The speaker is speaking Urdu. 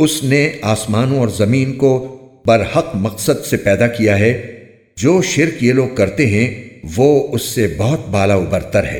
اس نے آسمانوں اور زمین کو برحق مقصد سے پیدا کیا ہے۔ جو شرک یہ لوگ کرتے ہیں، وہ اس سے بہت بالا و برتر ہے